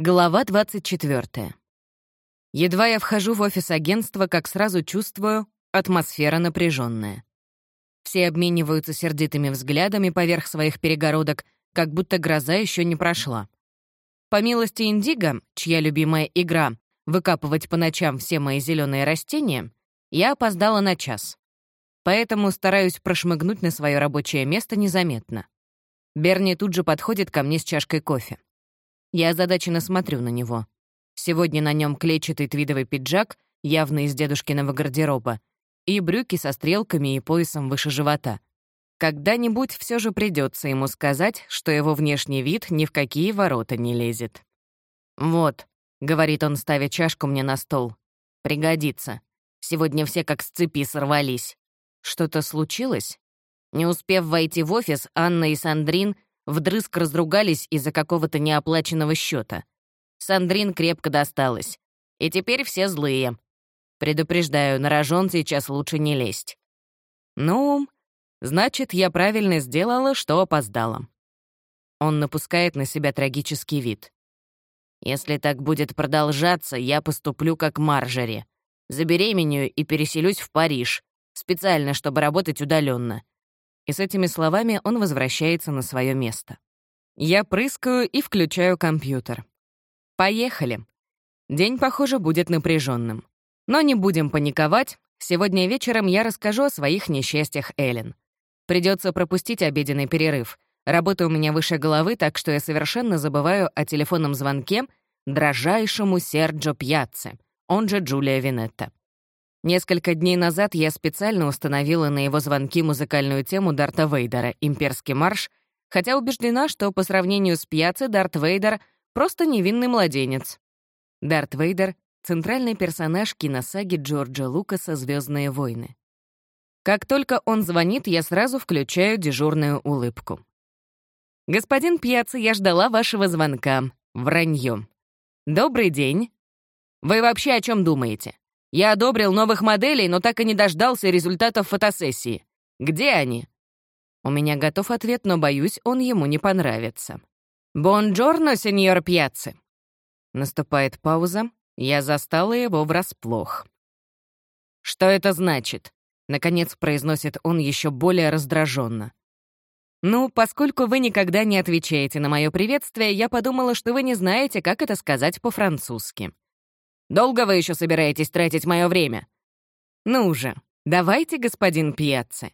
Глава 24. Едва я вхожу в офис агентства, как сразу чувствую, атмосфера напряженная. Все обмениваются сердитыми взглядами поверх своих перегородок, как будто гроза еще не прошла. По милости Индиго, чья любимая игра — выкапывать по ночам все мои зеленые растения, я опоздала на час. Поэтому стараюсь прошмыгнуть на свое рабочее место незаметно. Берни тут же подходит ко мне с чашкой кофе. Я озадаченно смотрю на него. Сегодня на нем клетчатый твидовый пиджак, явно из дедушкиного гардероба, и брюки со стрелками и поясом выше живота. Когда-нибудь все же придется ему сказать, что его внешний вид ни в какие ворота не лезет. «Вот», — говорит он, ставя чашку мне на стол, — «пригодится. Сегодня все как с цепи сорвались. Что-то случилось?» Не успев войти в офис, Анна и Сандрин вдрызг разругались из-за какого-то неоплаченного счета. Сандрин крепко досталась. И теперь все злые. Предупреждаю, на рожон сейчас лучше не лезть. Ну, значит, я правильно сделала, что опоздала. Он напускает на себя трагический вид. Если так будет продолжаться, я поступлю как Маржери. Забеременею и переселюсь в Париж, специально, чтобы работать удаленно и с этими словами он возвращается на свое место. Я прыскаю и включаю компьютер. Поехали. День, похоже, будет напряженным. Но не будем паниковать. Сегодня вечером я расскажу о своих несчастьях Эллен. Придется пропустить обеденный перерыв. Работа у меня выше головы, так что я совершенно забываю о телефонном звонке дрожайшему Серджо Пьяцце, он же Джулия Винетта. Несколько дней назад я специально установила на его звонки музыкальную тему Дарта Вейдера «Имперский марш», хотя убеждена, что по сравнению с Пьяцци Дарт Вейдер — просто невинный младенец. Дарт Вейдер — центральный персонаж киносаги Джорджа Лукаса «Звездные войны». Как только он звонит, я сразу включаю дежурную улыбку. «Господин Пьяцци, я ждала вашего звонка. Вранье. Добрый день. Вы вообще о чем думаете? Я одобрил новых моделей, но так и не дождался результатов фотосессии. Где они?» У меня готов ответ, но, боюсь, он ему не понравится. «Бонджорно, сеньор Пьяцци!» Наступает пауза. Я застала его врасплох. «Что это значит?» — наконец произносит он еще более раздраженно. «Ну, поскольку вы никогда не отвечаете на мое приветствие, я подумала, что вы не знаете, как это сказать по-французски. Долго вы еще собираетесь тратить мое время?» «Ну же, давайте, господин Пьяцци.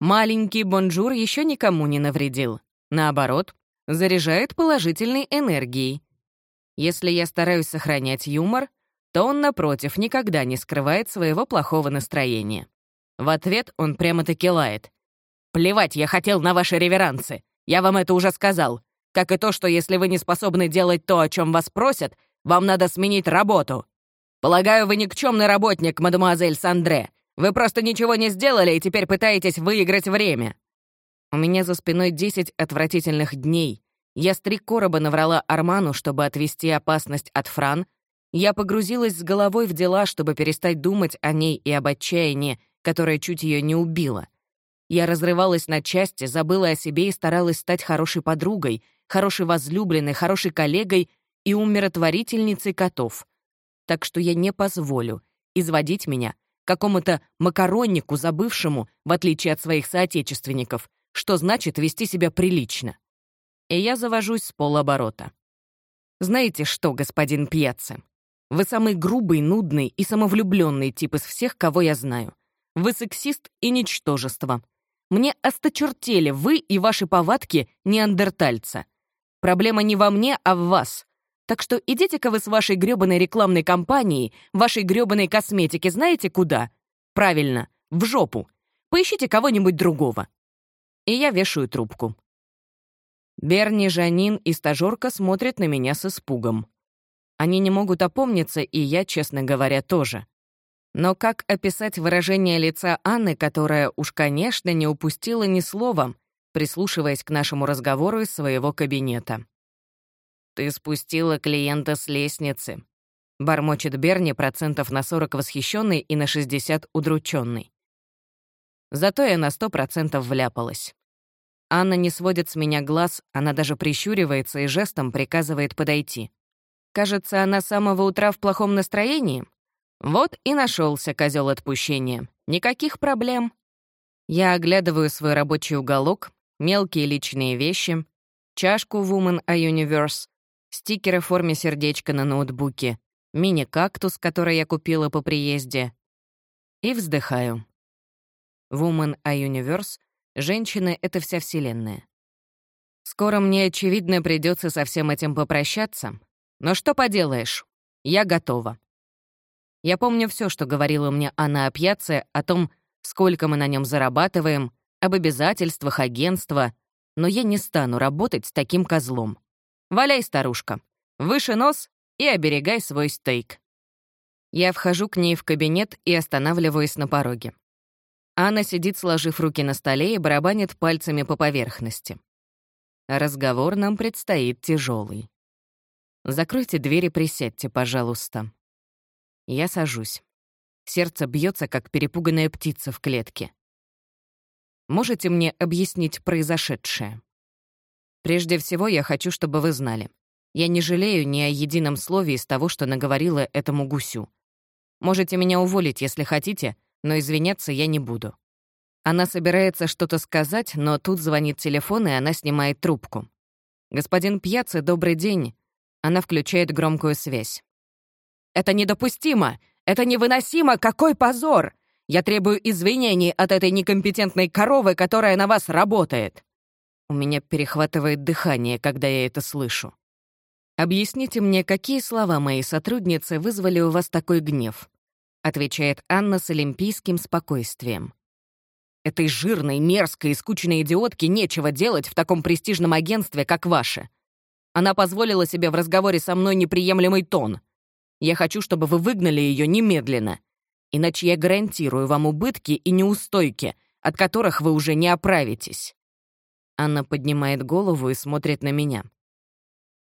Маленький бонжур еще никому не навредил. Наоборот, заряжает положительной энергией. Если я стараюсь сохранять юмор, то он, напротив, никогда не скрывает своего плохого настроения. В ответ он прямо-таки лает. «Плевать, я хотел на ваши реверансы. Я вам это уже сказал. Как и то, что если вы не способны делать то, о чем вас просят, вам надо сменить работу. Полагаю, вы никчемный работник, мадемуазель Сандре. Вы просто ничего не сделали и теперь пытаетесь выиграть время. У меня за спиной 10 отвратительных дней. Я с три короба наврала Арману, чтобы отвести опасность от Фран. Я погрузилась с головой в дела, чтобы перестать думать о ней и об отчаянии, которое чуть ее не убило. Я разрывалась на части, забыла о себе и старалась стать хорошей подругой, хорошей возлюбленной, хорошей коллегой и умиротворительницей котов — так что я не позволю изводить меня какому-то макароннику, забывшему, в отличие от своих соотечественников, что значит вести себя прилично. И я завожусь с полоборота. Знаете что, господин Пьяцци? Вы самый грубый, нудный и самовлюбленный тип из всех, кого я знаю. Вы сексист и ничтожество. Мне осточертели вы и ваши повадки неандертальца. Проблема не во мне, а в вас. Так что идите-ка вы с вашей грёбаной рекламной кампанией, вашей грёбаной косметики знаете куда? Правильно, в жопу. Поищите кого-нибудь другого. И я вешаю трубку. Берни, Жанин и стажёрка смотрят на меня с испугом. Они не могут опомниться, и я, честно говоря, тоже. Но как описать выражение лица Анны, которая уж, конечно, не упустила ни слова, прислушиваясь к нашему разговору из своего кабинета? «Ты спустила клиента с лестницы», — бормочет Берни процентов на 40 восхищенный и на 60 удрученный. Зато я на 100% вляпалась. Анна не сводит с меня глаз, она даже прищуривается и жестом приказывает подойти. Кажется, она с самого утра в плохом настроении. Вот и нашелся козел отпущения. Никаких проблем. Я оглядываю свой рабочий уголок, мелкие личные вещи, чашку Woman a Universe, стикеры в форме сердечка на ноутбуке, мини-кактус, который я купила по приезде. И вздыхаю. Woman a Universe — женщины — это вся вселенная. Скоро мне, очевидно, придется со всем этим попрощаться. Но что поделаешь, я готова. Я помню все, что говорила мне Анна о пьяце, о том, сколько мы на нем зарабатываем, об обязательствах агентства, но я не стану работать с таким козлом. Валяй, старушка, выше нос и оберегай свой стейк. Я вхожу к ней в кабинет и останавливаюсь на пороге. Анна сидит, сложив руки на столе и барабанит пальцами по поверхности. Разговор нам предстоит тяжелый. Закройте дверь и присядьте, пожалуйста. Я сажусь. Сердце бьется, как перепуганная птица в клетке. Можете мне объяснить произошедшее? Прежде всего, я хочу, чтобы вы знали. Я не жалею ни о едином слове из того, что наговорила этому гусю. Можете меня уволить, если хотите, но извиняться я не буду. Она собирается что-то сказать, но тут звонит телефон, и она снимает трубку. «Господин Пьяцци, добрый день. Она включает громкую связь. «Это недопустимо! Это невыносимо! Какой позор! Я требую извинений от этой некомпетентной коровы, которая на вас работает!» У меня перехватывает дыхание, когда я это слышу. «Объясните мне, какие слова моей сотрудницы вызвали у вас такой гнев?» отвечает Анна с олимпийским спокойствием. «Этой жирной, мерзкой и скучной идиотке нечего делать в таком престижном агентстве, как ваше. Она позволила себе в разговоре со мной неприемлемый тон. Я хочу, чтобы вы выгнали ее немедленно. Иначе я гарантирую вам убытки и неустойки, от которых вы уже не оправитесь». Анна поднимает голову и смотрит на меня.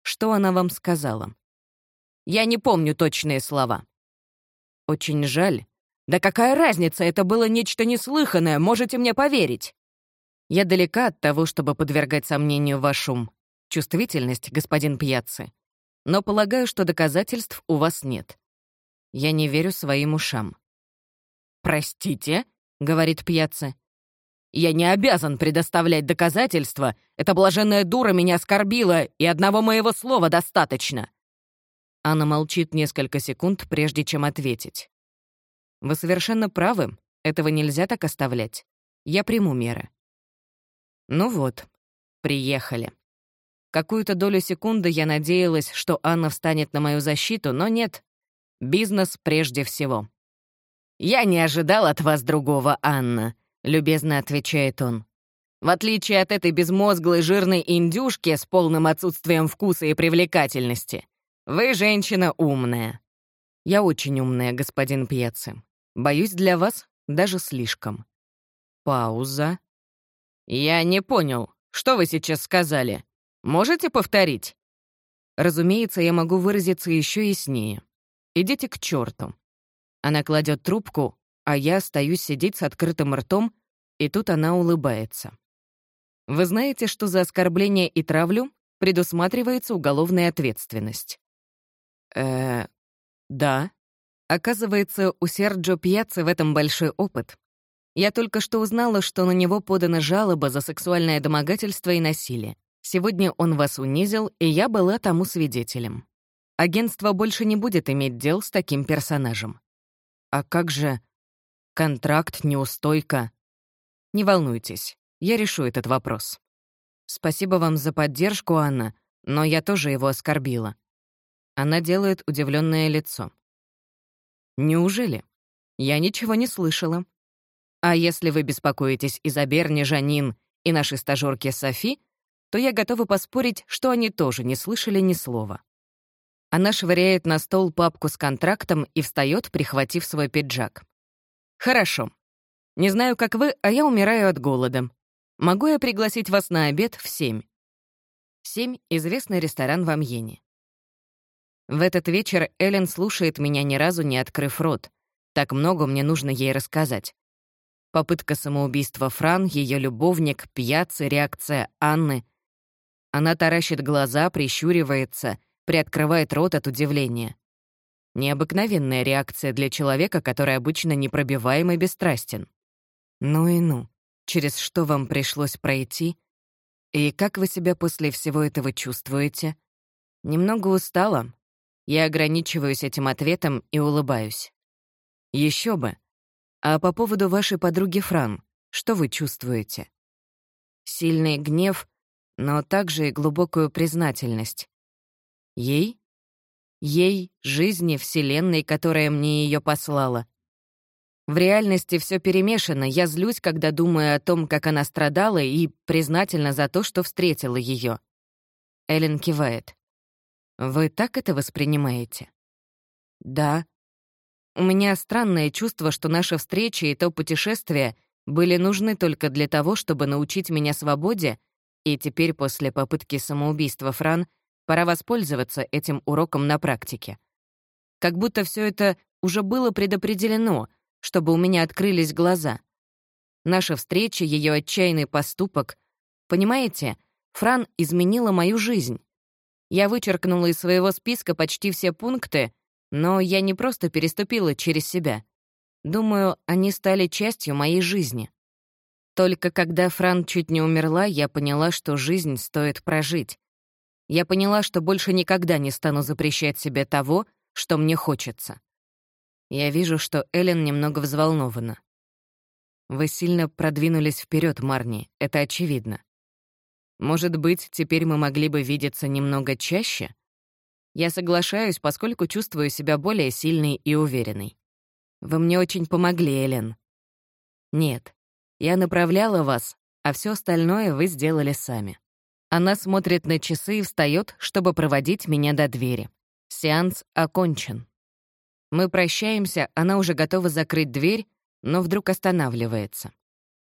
«Что она вам сказала?» «Я не помню точные слова». «Очень жаль. Да какая разница, это было нечто неслыханное, можете мне поверить». Я далека от того, чтобы подвергать сомнению ваш ум чувствительность, господин Пьяцци. Но полагаю, что доказательств у вас нет. Я не верю своим ушам. «Простите», — говорит Пьяцци. «Я не обязан предоставлять доказательства. Эта блаженная дура меня оскорбила, и одного моего слова достаточно». Она молчит несколько секунд, прежде чем ответить. «Вы совершенно правы. Этого нельзя так оставлять. Я приму меры». Ну вот, приехали. Какую-то долю секунды я надеялась, что Анна встанет на мою защиту, но нет. Бизнес прежде всего. «Я не ожидал от вас другого, Анна», — любезно отвечает он. «В отличие от этой безмозглой жирной индюшки с полным отсутствием вкуса и привлекательности, вы женщина умная». «Я очень умная, господин Пьяцци. Боюсь, для вас даже слишком». Пауза. «Я не понял, что вы сейчас сказали?» Можете повторить?» Разумеется, я могу выразиться еще яснее. «Идите к черту. Она кладет трубку, а я остаюсь сидеть с открытым ртом, и тут она улыбается. Вы знаете, что за оскорбление и травлю предусматривается уголовная ответственность? э да. Оказывается, у Серджо Пьяцци в этом большой опыт. Я только что узнала, что на него подана жалоба за сексуальное домогательство и насилие. Сегодня он вас унизил, и я была тому свидетелем. Агентство больше не будет иметь дел с таким персонажем. А как же... Контракт, неустойка. Не волнуйтесь, я решу этот вопрос. Спасибо вам за поддержку, Анна, но я тоже его оскорбила. Она делает удивленное лицо. Неужели? Я ничего не слышала. А если вы беспокоитесь из-за Берни, Жанин и нашей стажёрки Софи, то я готова поспорить, что они тоже не слышали ни слова. Она швыряет на стол папку с контрактом и встает, прихватив свой пиджак. «Хорошо. Не знаю, как вы, а я умираю от голода. Могу я пригласить вас на обед в семь?» «Семь» — известный ресторан в Амьене. В этот вечер Эллен слушает меня ни разу не открыв рот. Так много мне нужно ей рассказать. Попытка самоубийства Фран, ее любовник, пьяцы, реакция Анны — она таращит глаза, прищуривается, приоткрывает рот от удивления. Необыкновенная реакция для человека, который обычно непробиваем и бесстрастен. Ну и ну, через что вам пришлось пройти? И как вы себя после всего этого чувствуете? Немного устала. Я ограничиваюсь этим ответом и улыбаюсь. Еще бы. А по поводу вашей подруги Фран, что вы чувствуете? Сильный гнев, но также и глубокую признательность. Ей? Ей, жизни, Вселенной, которая мне ее послала. В реальности все перемешано, я злюсь, когда думаю о том, как она страдала, и признательна за то, что встретила ее. Эллен кивает. «Вы так это воспринимаете?» «Да», у меня странное чувство, что наша встреча и то путешествие были нужны только для того, чтобы научить меня свободе, и теперь после попытки самоубийства Фран пора воспользоваться этим уроком на практике. Как будто все это уже было предопределено, чтобы у меня открылись глаза. Наша встреча, ее отчаянный поступок. Понимаете, Фран изменила мою жизнь. Я вычеркнула из своего списка почти все пункты, но я не просто переступила через себя. Думаю, они стали частью моей жизни. Только когда Фран чуть не умерла, я поняла, что жизнь стоит прожить. Я поняла, что больше никогда не стану запрещать себе того, что мне хочется. Я вижу, что Эллен немного взволнована. Вы сильно продвинулись вперед, Марни, это очевидно. Может быть, теперь мы могли бы видеться немного чаще? Я соглашаюсь, поскольку чувствую себя более сильной и уверенной. Вы мне очень помогли, Элен. Нет, я направляла вас, а все остальное вы сделали сами. Она смотрит на часы и встает, чтобы проводить меня до двери. Сеанс окончен. Мы прощаемся, она уже готова закрыть дверь, но вдруг останавливается.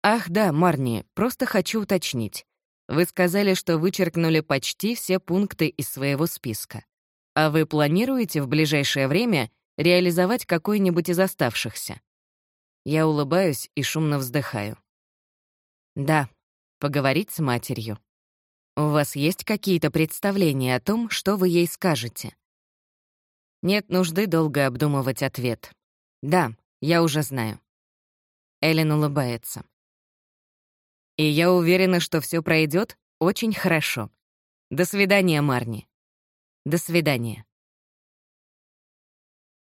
«Ах да, Марни, просто хочу уточнить. Вы сказали, что вычеркнули почти все пункты из своего списка. А вы планируете в ближайшее время реализовать какой-нибудь из оставшихся? Я улыбаюсь и шумно вздыхаю. Да, поговорить с матерью. У вас есть какие-то представления о том, что вы ей скажете? Нет нужды долго обдумывать ответ. Да, я уже знаю. Эллен улыбается. И я уверена, что все пройдет очень хорошо. До свидания, Марни. До свидания.